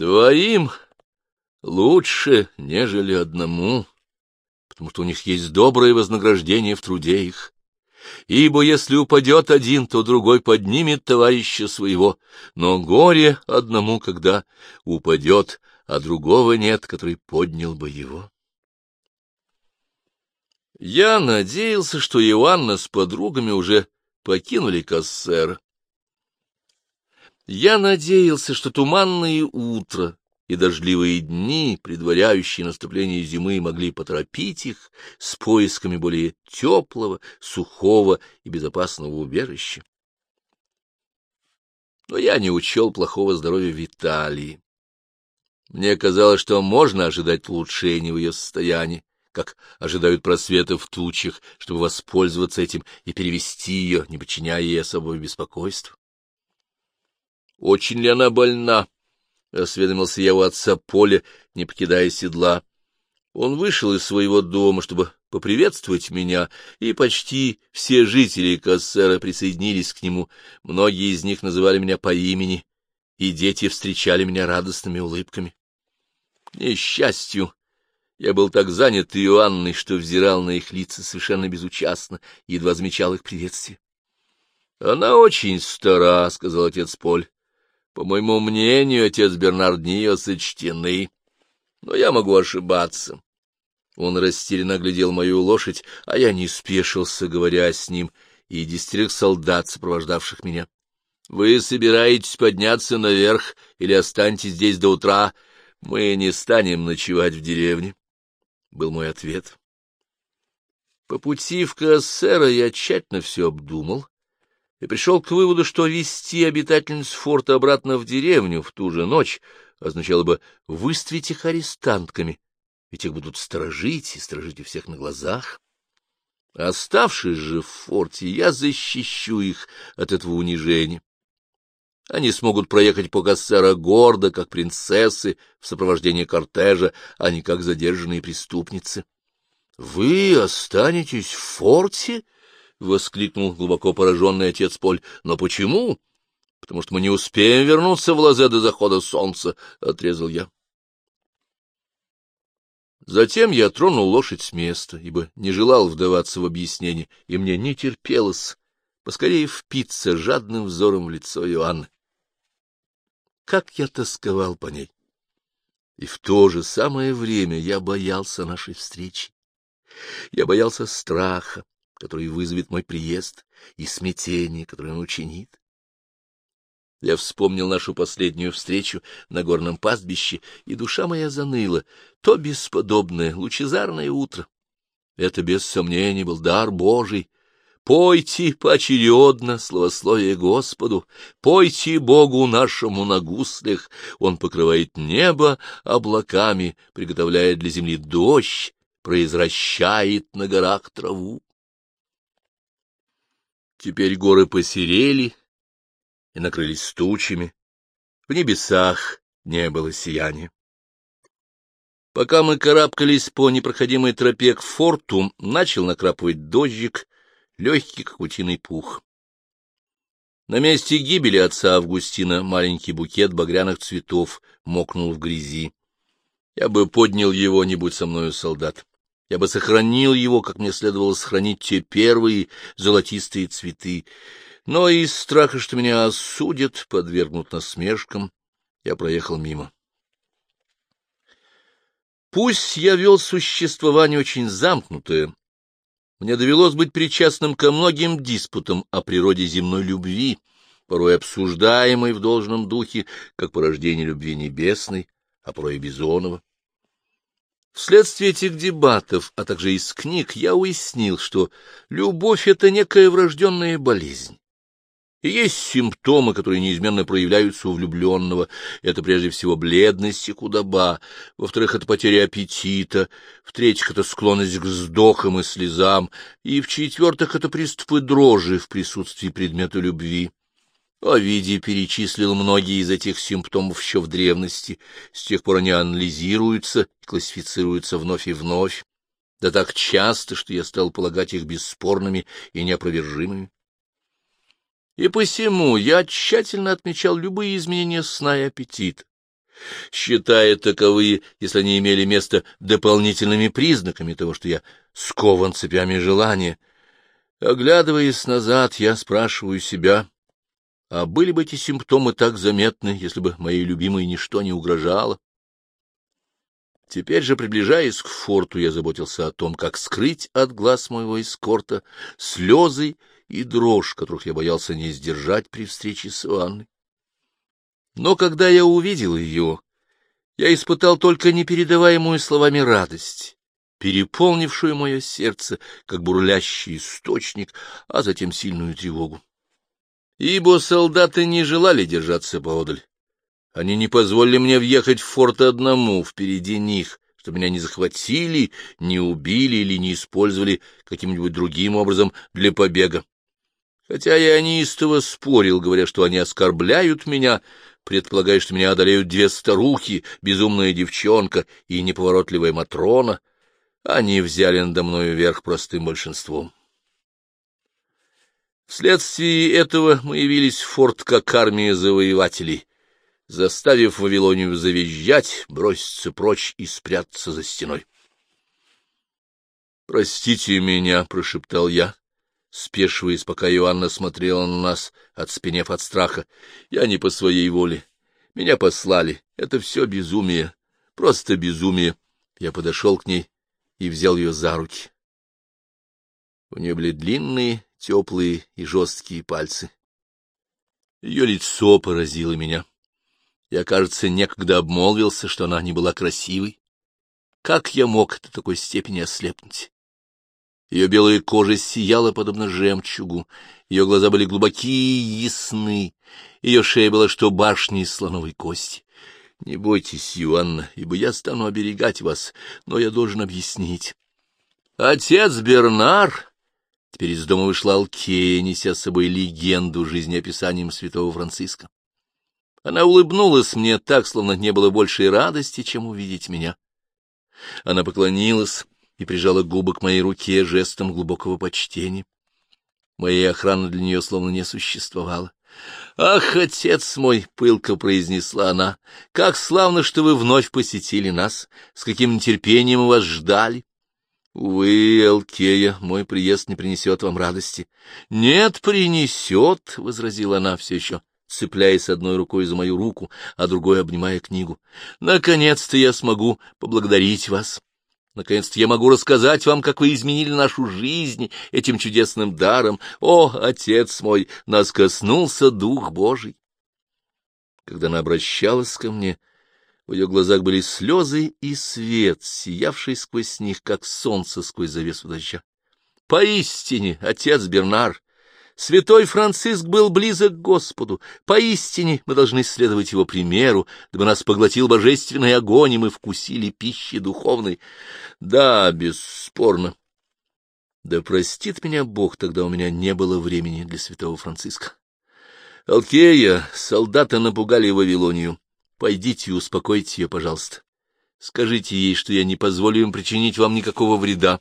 Двоим лучше, нежели одному, потому что у них есть доброе вознаграждение в труде их. Ибо если упадет один, то другой поднимет товарища своего, но горе одному, когда упадет, а другого нет, который поднял бы его. Я надеялся, что Иоанна с подругами уже покинули Кассера. Я надеялся, что туманные утра и дождливые дни, предваряющие наступление зимы, могли поторопить их с поисками более теплого, сухого и безопасного убежища. Но я не учел плохого здоровья Виталии. Мне казалось, что можно ожидать улучшения в ее состоянии, как ожидают просвета в тучах, чтобы воспользоваться этим и перевести ее, не подчиняя ей особого беспокойства. Очень ли она больна? — осведомился я у отца Поля, не покидая седла. Он вышел из своего дома, чтобы поприветствовать меня, и почти все жители Кассера присоединились к нему. Многие из них называли меня по имени, и дети встречали меня радостными улыбками. Несчастью, я был так занят Иоанной, что взирал на их лица совершенно безучастно и едва замечал их приветствие. — Она очень стара, — сказал отец Поль. По моему мнению, отец Бернард ее сочтены, но я могу ошибаться. Он растерянно глядел мою лошадь, а я не спешился, говоря с ним, и десятерых солдат, сопровождавших меня. — Вы собираетесь подняться наверх или останетесь здесь до утра? Мы не станем ночевать в деревне, — был мой ответ. По пути в Кассера я тщательно все обдумал и пришел к выводу, что вести обитательниц форта обратно в деревню в ту же ночь означало бы выставить их арестантками, ведь их будут сторожить и сторожить у всех на глазах. Оставшись же в форте, я защищу их от этого унижения. Они смогут проехать по Кассера гордо, как принцессы, в сопровождении кортежа, а не как задержанные преступницы. — Вы останетесь в форте? —— воскликнул глубоко пораженный отец Поль. — Но почему? — Потому что мы не успеем вернуться в лазе до захода солнца, — отрезал я. Затем я тронул лошадь с места, ибо не желал вдаваться в объяснение, и мне не терпелось поскорее впиться жадным взором в лицо Иоанны. Как я тосковал по ней! И в то же самое время я боялся нашей встречи. Я боялся страха, который вызовет мой приезд, и смятение, которое он учинит. Я вспомнил нашу последнюю встречу на горном пастбище, и душа моя заныла. То бесподобное, лучезарное утро. Это, без сомнений, был дар Божий. Пойте поочередно словословие Господу, пойте Богу нашему на гуслях. Он покрывает небо облаками, приготовляет для земли дождь, произвращает на горах траву. Теперь горы посерели и накрылись тучами. В небесах не было сияния. Пока мы карабкались по непроходимой тропе к форту, начал накрапывать дождик, легкий, как утиный пух. На месте гибели отца Августина маленький букет багряных цветов мокнул в грязи. Я бы поднял его, не будь со мною солдат. Я бы сохранил его, как мне следовало сохранить те первые золотистые цветы. Но из страха, что меня осудят, подвергнут насмешкам, я проехал мимо. Пусть я вел существование очень замкнутое, мне довелось быть причастным ко многим диспутам о природе земной любви, порой обсуждаемой в должном духе, как порождение любви небесной, а порой и Бизонова. Вследствие этих дебатов, а также из книг, я уяснил, что любовь — это некая врожденная болезнь. И есть симптомы, которые неизменно проявляются у влюбленного. Это прежде всего бледность и худоба, во-вторых, это потеря аппетита, в-третьих, это склонность к вздохам и слезам, и в-четвертых, это приступы дрожи в присутствии предмета любви. Овидий перечислил многие из этих симптомов еще в древности, с тех пор они анализируются и классифицируются вновь и вновь, да так часто, что я стал полагать их бесспорными и неопровержимыми. И посему я тщательно отмечал любые изменения сна и аппетита, считая таковые, если они имели место дополнительными признаками того, что я скован цепями желания. Оглядываясь назад, я спрашиваю себя, а были бы эти симптомы так заметны, если бы моей любимой ничто не угрожало? Теперь же, приближаясь к форту, я заботился о том, как скрыть от глаз моего эскорта слезы и дрожь, которых я боялся не сдержать при встрече с Анной. Но когда я увидел ее, я испытал только непередаваемую словами радость, переполнившую мое сердце, как бурлящий источник, а затем сильную тревогу. Ибо солдаты не желали держаться поодаль. Они не позволили мне въехать в форт одному, впереди них, чтобы меня не захватили, не убили или не использовали каким-нибудь другим образом для побега. Хотя я неистово спорил, говоря, что они оскорбляют меня, предполагая, что меня одолеют две старухи, безумная девчонка и неповоротливая Матрона, они взяли надо мною верх простым большинством. Вследствие этого мы явились в форт как армия завоевателей, заставив Вавилонию завизжать, броситься прочь и спрятаться за стеной. «Простите меня», — прошептал я, спешиваясь, пока Иоанна смотрела на нас, отспенев от страха. «Я не по своей воле. Меня послали. Это все безумие. Просто безумие». Я подошел к ней и взял ее за руки. У нее были длинные, теплые и жесткие пальцы. Ее лицо поразило меня. Я, кажется, некогда обмолвился, что она не была красивой. Как я мог до такой степени ослепнуть? Ее белая кожа сияла, подобно жемчугу, ее глаза были глубокие и ясны, ее шея была что башни из слоновой кости. Не бойтесь, Иоанна, ибо я стану оберегать вас, но я должен объяснить. Отец Бернар... Теперь из дома вышла Алкея, неся с собой легенду жизнеописанием святого Франциска. Она улыбнулась мне так, словно не было большей радости, чем увидеть меня. Она поклонилась и прижала губы к моей руке жестом глубокого почтения. Моей охраны для нее словно не существовало. — Ах, отец мой! — пылко произнесла она. — Как славно, что вы вновь посетили нас! С каким нетерпением вас ждали! — Увы, Алкея, мой приезд не принесет вам радости. — Нет, принесет, — возразила она все еще цепляясь одной рукой за мою руку, а другой обнимая книгу. «Наконец-то я смогу поблагодарить вас. Наконец-то я могу рассказать вам, как вы изменили нашу жизнь этим чудесным даром. О, Отец мой, нас коснулся Дух Божий!» Когда она обращалась ко мне, в ее глазах были слезы и свет, сиявший сквозь них, как солнце сквозь завесу дождя. «Поистине, отец Бернар, Святой Франциск был близок к Господу. Поистине мы должны следовать его примеру, дабы нас поглотил божественный огонь, и мы вкусили пищи духовной. Да, бесспорно. Да простит меня Бог, тогда у меня не было времени для святого Франциска. Алкея, солдаты напугали Вавилонию. Пойдите и успокойте ее, пожалуйста. Скажите ей, что я не позволю им причинить вам никакого вреда.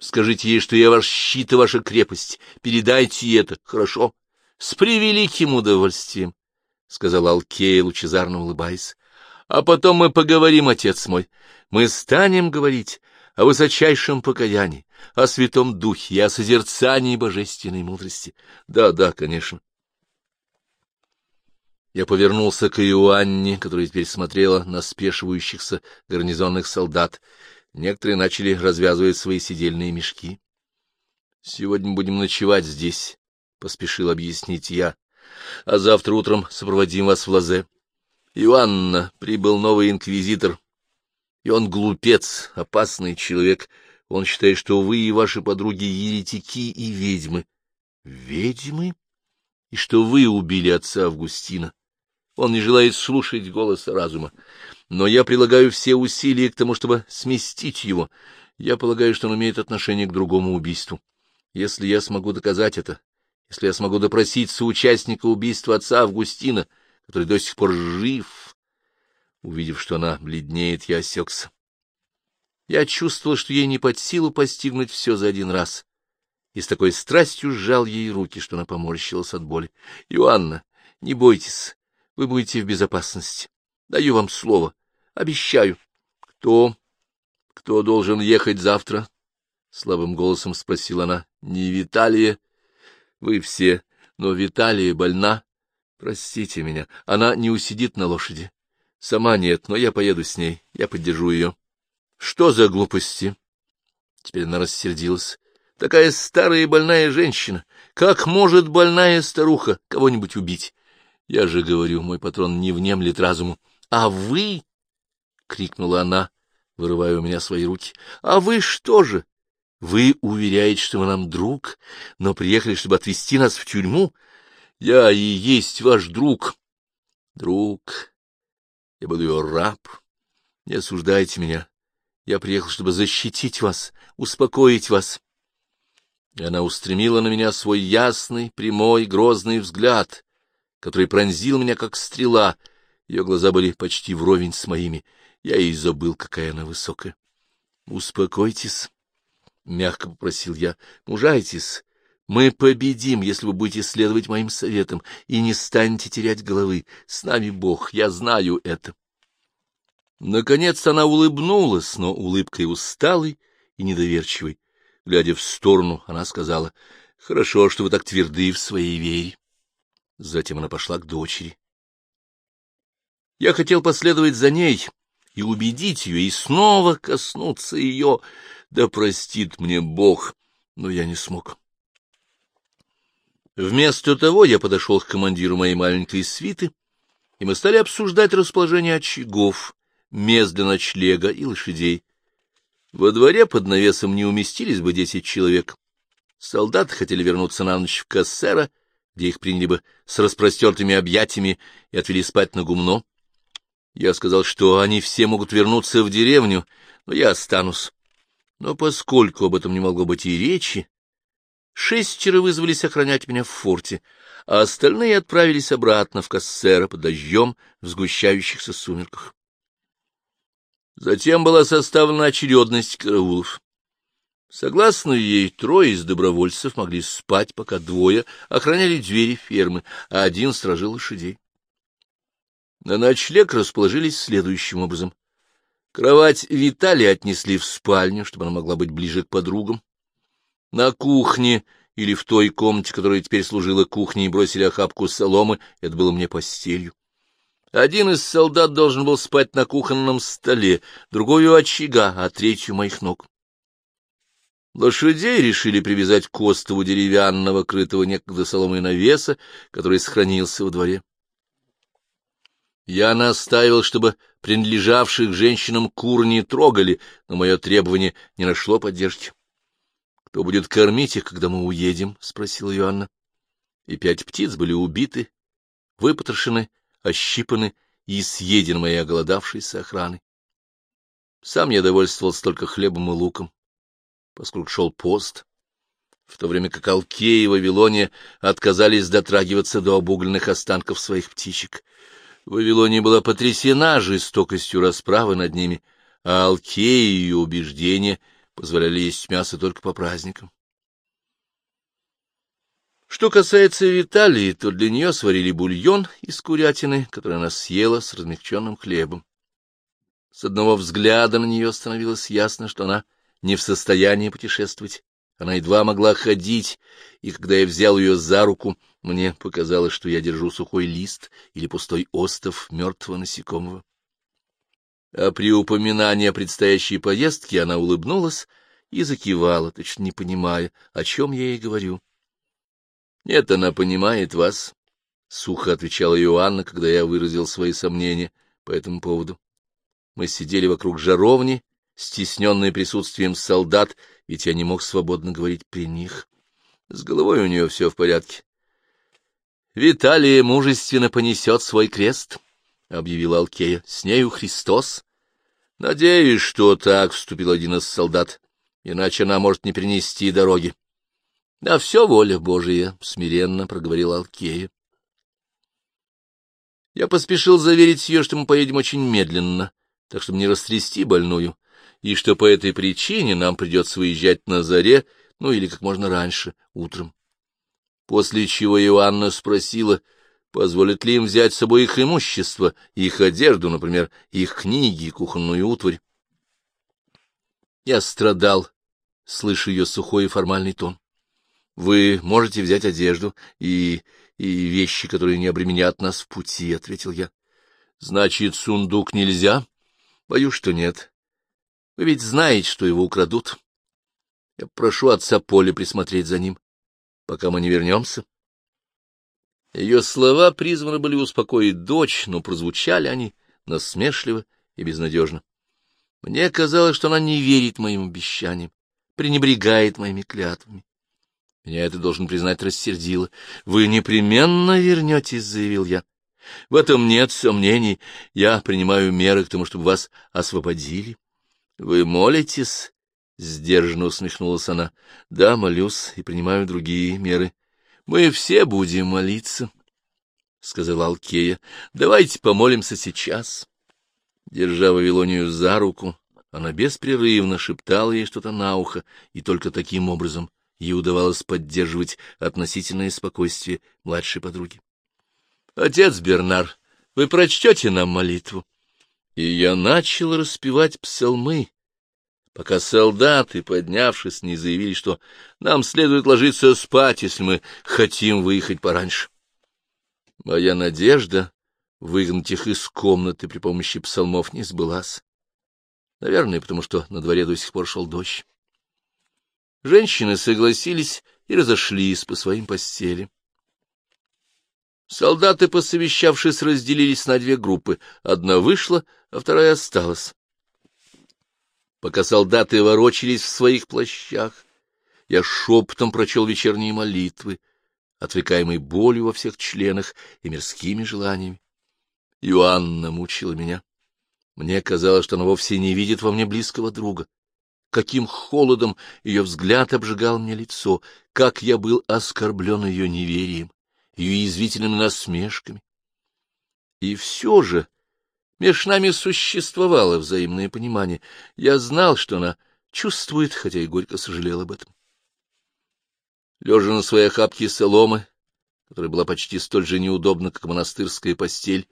Скажите ей, что я ваш щит и ваша крепость. Передайте это, хорошо? — С превеликим удовольствием, — сказал Алкея, лучезарно улыбаясь. — А потом мы поговорим, отец мой. Мы станем говорить о высочайшем покаянии, о Святом Духе о созерцании божественной мудрости. Да, да, конечно. Я повернулся к Иоанне, которая теперь смотрела на спешивающихся гарнизонных солдат. Некоторые начали развязывать свои сидельные мешки. — Сегодня будем ночевать здесь, — поспешил объяснить я, — а завтра утром сопроводим вас в Лазе. Иоанна, прибыл новый инквизитор, и он глупец, опасный человек. Он считает, что вы и ваши подруги еретики и ведьмы. — Ведьмы? И что вы убили отца Августина? Он не желает слушать голоса разума но я прилагаю все усилия к тому, чтобы сместить его. Я полагаю, что он имеет отношение к другому убийству. Если я смогу доказать это, если я смогу допросить соучастника убийства отца Августина, который до сих пор жив... Увидев, что она бледнеет, я осекся. Я чувствовал, что ей не под силу постигнуть все за один раз, и с такой страстью сжал ей руки, что она поморщилась от боли. — Иоанна, не бойтесь, вы будете в безопасности. Даю вам слово. Обещаю. Кто? Кто должен ехать завтра? Слабым голосом спросила она. Не Виталия. Вы все. Но Виталия больна. Простите меня. Она не усидит на лошади. Сама нет, но я поеду с ней. Я поддержу ее. Что за глупости? Теперь она рассердилась. Такая старая и больная женщина. Как может больная старуха кого-нибудь убить? Я же говорю, мой патрон не внемлет разуму. А вы? — крикнула она, вырывая у меня свои руки. — А вы что же? Вы уверяете, что вы нам друг, но приехали, чтобы отвезти нас в тюрьму? Я и есть ваш друг. Друг. Я буду ее раб. Не осуждайте меня. Я приехал, чтобы защитить вас, успокоить вас. И она устремила на меня свой ясный, прямой, грозный взгляд, который пронзил меня, как стрела. Ее глаза были почти вровень с моими. Я и забыл, какая она высокая. — Успокойтесь, — мягко попросил я. — Мужайтесь. Мы победим, если вы будете следовать моим советам и не станете терять головы. С нами Бог, я знаю это. Наконец она улыбнулась, но улыбкой усталой и недоверчивой. Глядя в сторону, она сказала, — Хорошо, что вы так тверды в своей вере. Затем она пошла к дочери. Я хотел последовать за ней и убедить ее, и снова коснуться ее. Да простит мне Бог, но я не смог. Вместо того я подошел к командиру моей маленькой свиты, и мы стали обсуждать расположение очагов, мест для ночлега и лошадей. Во дворе под навесом не уместились бы десять человек. Солдаты хотели вернуться на ночь в Кассера, где их приняли бы с распростертыми объятиями и отвели спать на гумно. Я сказал, что они все могут вернуться в деревню, но я останусь. Но поскольку об этом не могло быть и речи, шестеро вызвались охранять меня в форте, а остальные отправились обратно в Кассера под дождем в сгущающихся сумерках. Затем была составлена очередность караулов. Согласно ей, трое из добровольцев могли спать, пока двое охраняли двери фермы, а один стражил лошадей. На ночлег расположились следующим образом. Кровать Виталия отнесли в спальню, чтобы она могла быть ближе к подругам. На кухне или в той комнате, которая теперь служила кухней, бросили охапку соломы, это было мне постелью. Один из солдат должен был спать на кухонном столе, другой у очага, а третий у моих ног. Лошадей решили привязать к остову деревянного, крытого некогда соломой навеса, который сохранился во дворе. Я настаивал, чтобы принадлежавших женщинам кур не трогали, но мое требование не нашло поддержки. — Кто будет кормить их, когда мы уедем? — спросила Иоанна. И пять птиц были убиты, выпотрошены ощипаны и съедены моей оголодавшейся охраной. Сам я довольствовался только хлебом и луком, поскольку шел пост, в то время как Алкеи и Вавилония отказались дотрагиваться до обугленных останков своих птичек. Вавилония была потрясена жестокостью расправы над ними, а Алкеи и ее убеждения позволяли есть мясо только по праздникам. Что касается Виталии, то для нее сварили бульон из курятины, который она съела с размягченным хлебом. С одного взгляда на нее становилось ясно, что она не в состоянии путешествовать. Она едва могла ходить, и когда я взял ее за руку, мне показалось, что я держу сухой лист или пустой остов мертвого насекомого. А при упоминании о предстоящей поездке она улыбнулась и закивала, точно не понимая, о чем я ей говорю. — Нет, она понимает вас, — сухо отвечала Иоанна, когда я выразил свои сомнения по этому поводу. Мы сидели вокруг жаровни, стесненные присутствием солдат, ведь я не мог свободно говорить при них. С головой у нее все в порядке. — Виталия мужественно понесет свой крест, — объявила Алкея. — С нею Христос. — Надеюсь, что так, — вступил один из солдат, — иначе она может не принести дороги. — Да все воля Божия, — смиренно проговорила Алкея. Я поспешил заверить ее, что мы поедем очень медленно, так чтобы не растрясти больную, и что по этой причине нам придется выезжать на заре, ну или как можно раньше, утром. После чего Иоанна спросила, Позволит ли им взять с собой их имущество, их одежду, например, их книги, кухонную утварь? Я страдал, слыша ее сухой и формальный тон. Вы можете взять одежду и... и вещи, которые не обременят нас в пути, — ответил я. — Значит, сундук нельзя? — Боюсь, что нет. Вы ведь знаете, что его украдут. Я прошу отца Поля присмотреть за ним, пока мы не вернемся. Ее слова призваны были успокоить дочь, но прозвучали они насмешливо и безнадежно. Мне казалось, что она не верит моим обещаниям, пренебрегает моими клятвами. Меня это, должен признать, рассердило. — Вы непременно вернетесь, — заявил я. — В этом нет сомнений. Я принимаю меры к тому, чтобы вас освободили. — Вы молитесь? — сдержанно усмехнулась она. — Да, молюсь и принимаю другие меры. — Мы все будем молиться, — сказала Алкея. — Давайте помолимся сейчас. Держа Вавилонию за руку, она беспрерывно шептала ей что-то на ухо, и только таким образом — ей удавалось поддерживать относительное спокойствие младшей подруги. — Отец Бернар, вы прочтете нам молитву? И я начал распевать псалмы, пока солдаты, поднявшись, не заявили, что нам следует ложиться спать, если мы хотим выехать пораньше. Моя надежда выгнать их из комнаты при помощи псалмов не сбылась. Наверное, потому что на дворе до сих пор шел дождь. Женщины согласились и разошлись по своим постелям. Солдаты, посовещавшись, разделились на две группы. Одна вышла, а вторая осталась. Пока солдаты ворочались в своих плащах, я шепотом прочел вечерние молитвы, отвлекаемой болью во всех членах и мирскими желаниями. Иоанна мучила меня. Мне казалось, что она вовсе не видит во мне близкого друга каким холодом ее взгляд обжигал мне лицо, как я был оскорблен ее неверием, ее язвительными насмешками. И все же меж нами существовало взаимное понимание. Я знал, что она чувствует, хотя и горько сожалел об этом. Лежа на своей охапке соломы, которая была почти столь же неудобна, как монастырская постель,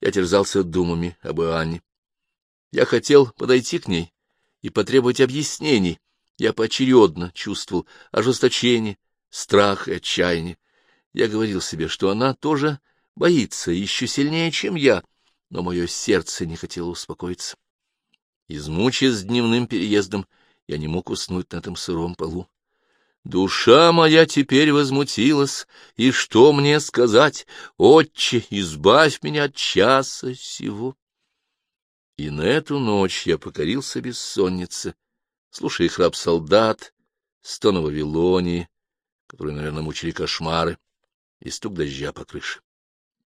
я терзался думами об Иоанне. Я хотел подойти к ней, и потребовать объяснений. Я поочередно чувствовал ожесточение, страх и отчаяние. Я говорил себе, что она тоже боится еще сильнее, чем я, но мое сердце не хотело успокоиться. Измучаясь дневным переездом, я не мог уснуть на этом сыром полу. Душа моя теперь возмутилась, и что мне сказать? Отче, избавь меня от часа сего. И на эту ночь я покорился бессоннице, слушая храп солдат, стон Вавилонии, которые, наверное, мучили кошмары, и стук дождя по крыше.